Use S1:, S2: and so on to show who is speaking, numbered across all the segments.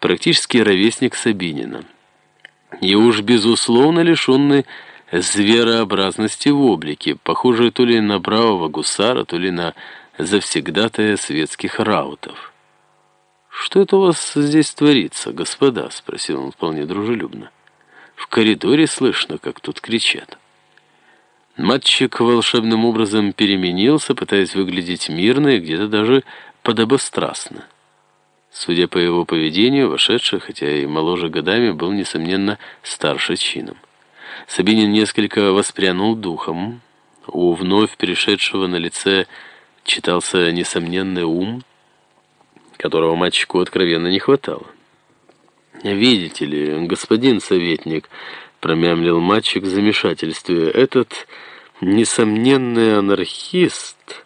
S1: практически ровесник Сабинина. И уж безусловно лишенный зверообразности в облике, похожий то ли на бравого гусара, то ли на завсегдатая светских раутов. «Что это у вас здесь творится, господа?» — спросил он вполне дружелюбно. «В коридоре слышно, как тут кричат». Матчик волшебным образом переменился, пытаясь выглядеть мирно и где-то даже подобострастно. Судя по его поведению, вошедший, хотя и моложе годами, был, несомненно, старше чином. Сабинин несколько воспрянул духом. У вновь перешедшего на лице читался несомненный ум, которого мальчику откровенно не хватало. «Видите ли, господин советник», — промямлил мальчик в замешательстве, — «этот несомненный анархист...»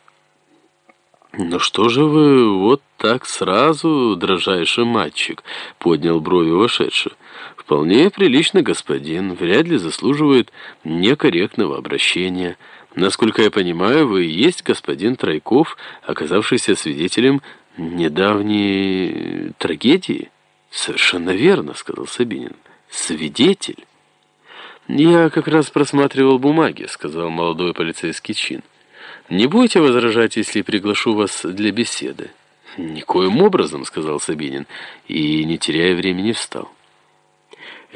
S1: «Ну что же вы вот так сразу, дрожайший мальчик?» — поднял брови вошедший. «Вполне приличный господин, вряд ли заслуживает некорректного обращения». Насколько я понимаю, вы и есть господин Тройков, оказавшийся свидетелем недавней трагедии? Совершенно верно, сказал Сабинин. Свидетель? Я как раз просматривал бумаги, сказал молодой полицейский чин. Не будете возражать, если приглашу вас для беседы? Никоим образом, сказал Сабинин, и, не теряя времени, встал.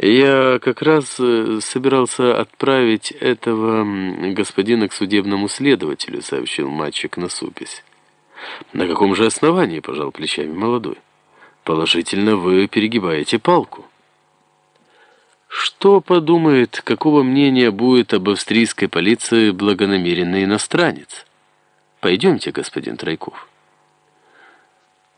S1: «Я как раз э, собирался отправить этого господина к судебному следователю», — сообщил мальчик на супесь. «На каком же основании?» — пожал плечами молодой. «Положительно вы перегибаете палку». Что подумает, какого мнения будет об австрийской полиции благонамеренный иностранец? Пойдемте, господин Тройков.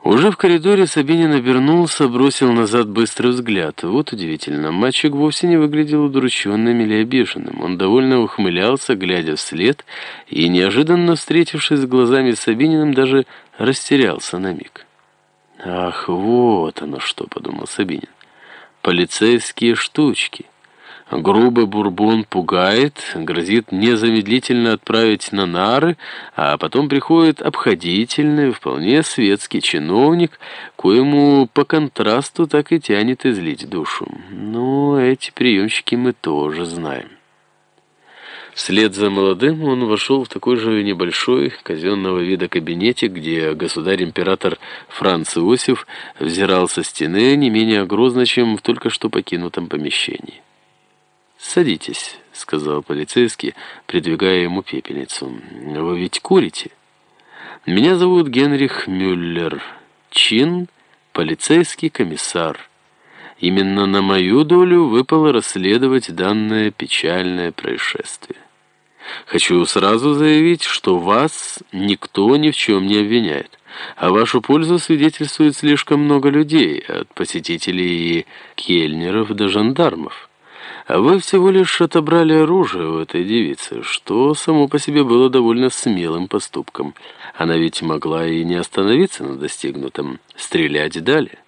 S1: Уже в коридоре Сабинин обернулся, бросил назад быстрый взгляд. Вот удивительно, мальчик вовсе не выглядел удрученным или обиженным. Он довольно ухмылялся, глядя вслед, и, неожиданно встретившись глазами с Сабининым, даже растерялся на миг. «Ах, вот оно что!» — подумал Сабинин. «Полицейские штучки!» Грубый бурбон пугает, грозит незамедлительно отправить на нары, а потом приходит обходительный, вполне светский чиновник, коему по контрасту так и тянет излить душу. Но эти приемщики мы тоже знаем. Вслед за молодым он вошел в такой же небольшой казенного вида кабинетик, где государь-император Франц Иосиф взирал со стены не менее грозно, чем в только что покинутом помещении. «Садитесь», — сказал полицейский, придвигая ему пепельницу. «Вы ведь курите?» «Меня зовут Генрих Мюллер. Чин — полицейский комиссар. Именно на мою долю выпало расследовать данное печальное происшествие. Хочу сразу заявить, что вас никто ни в чем не обвиняет, а вашу пользу свидетельствует слишком много людей, от посетителей и кельнеров до жандармов». А вы всего лишь отобрали оружие у этой девицы, что само по себе было довольно смелым поступком. Она ведь могла и не остановиться на достигнутом, стрелять далее.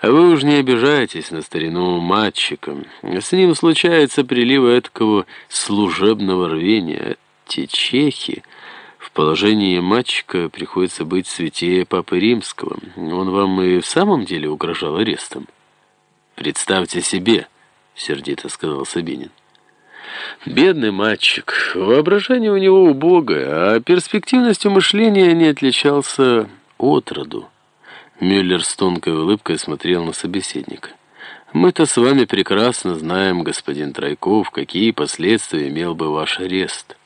S1: А вы уж не обижайтесь на старину мальчика. С ним случается прилив этакого служебного рвения. Те чехи... В положении мальчика приходится быть святее Папы Римского. Он вам и в самом деле угрожал арестом. Представьте себе... — сердито сказал Сабинин. «Бедный мальчик. Воображение у него убогое, а перспективностью мышления не отличался от роду». Мюллер с тонкой улыбкой смотрел на собеседника. «Мы-то с вами прекрасно знаем, господин Тройков, какие последствия имел бы ваш арест.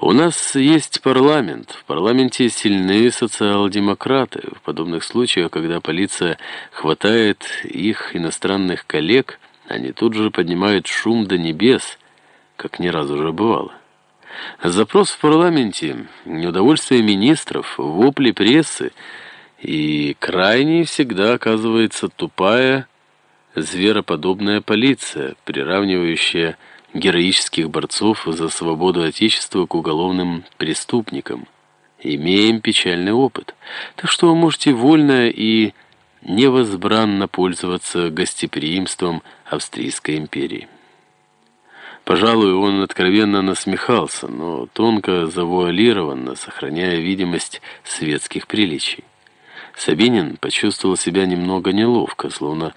S1: У нас есть парламент. В парламенте сильные социал-демократы. В подобных случаях, когда полиция хватает их иностранных коллег, они тут же поднимают шум до небес, как ни разу уже бывало. Запрос в парламенте, неудовольствие министров, вопли прессы, и крайней всегда оказывается тупая, звероподобная полиция, приравнивающая героических борцов за свободу Отечества к уголовным преступникам. Имеем печальный опыт, так что вы можете вольно и невозбранно пользоваться гостеприимством Австрийской империи. Пожалуй, он откровенно насмехался, но тонко завуалированно, сохраняя видимость светских приличий. Сабинин почувствовал себя немного неловко, словно